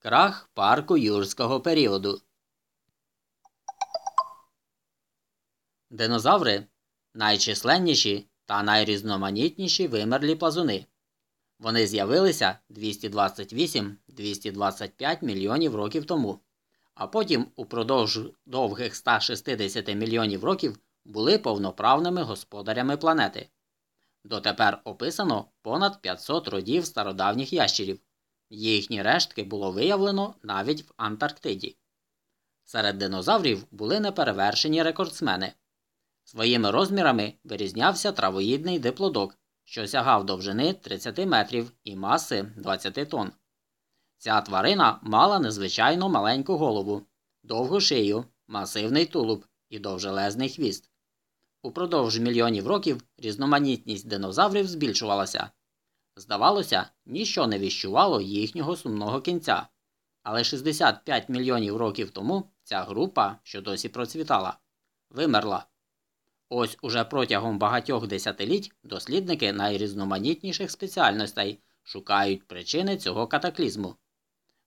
Крах парку юрського періоду. Динозаври найчисленніші та найрізноманітніші вимерлі плазуни. Вони з'явилися 228-225 мільйонів років тому, а потім упродовж довгих 160 мільйонів років були повноправними господарями планети. Дотепер описано понад 500 родів стародавніх ящерів. Їхні рештки було виявлено навіть в Антарктиді. Серед динозаврів були неперевершені рекордсмени. Своїми розмірами вирізнявся травоїдний диплодок, що сягав довжини 30 метрів і маси 20 тонн. Ця тварина мала незвичайно маленьку голову, довгу шию, масивний тулуб і довжелезний хвіст. Упродовж мільйонів років різноманітність динозаврів збільшувалася. Здавалося, ніщо не віщувало їхнього сумного кінця. Але 65 мільйонів років тому ця група, що досі процвітала, вимерла. Ось уже протягом багатьох десятиліть дослідники найрізноманітніших спеціальностей шукають причини цього катаклізму.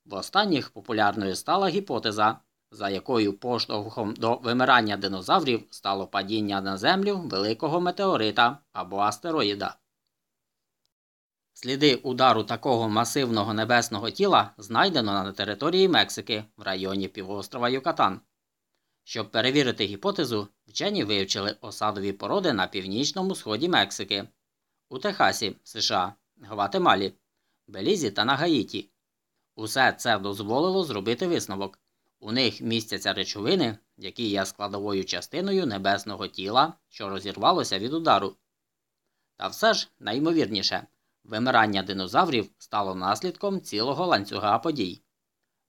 В останніх популярною стала гіпотеза, за якою поштовхом до вимирання динозаврів стало падіння на землю великого метеорита або астероїда. Сліди удару такого масивного небесного тіла знайдено на території Мексики в районі півострова Юкатан. Щоб перевірити гіпотезу, вчені вивчили осадові породи на північному сході Мексики, у Техасі, США, Гватемалі, Белізі та на Гаїті. Усе це дозволило зробити висновок. У них містяться речовини, які є складовою частиною небесного тіла, що розірвалося від удару. Та все ж, найімовірніше, вимирання динозаврів стало наслідком цілого ланцюга подій.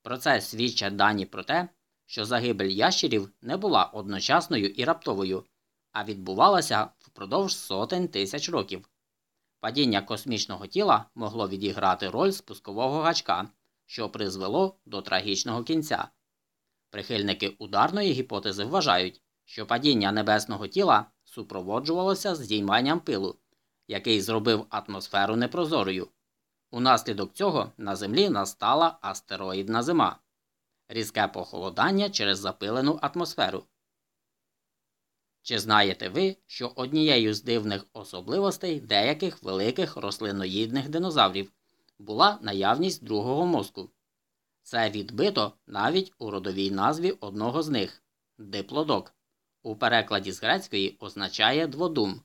Про це свідчать дані про те, що загибель ящерів не була одночасною і раптовою, а відбувалася впродовж сотень тисяч років. Падіння космічного тіла могло відіграти роль спускового гачка, що призвело до трагічного кінця. Прихильники ударної гіпотези вважають, що падіння небесного тіла супроводжувалося здійманням пилу, який зробив атмосферу непрозорою. Унаслідок цього на Землі настала астероїдна зима, різке похолодання через запилену атмосферу. Чи знаєте ви, що однією з дивних особливостей деяких великих рослиноїдних динозаврів була наявність другого мозку? Це відбито навіть у родовій назві одного з них диплодок. У перекладі з грецької означає дводум.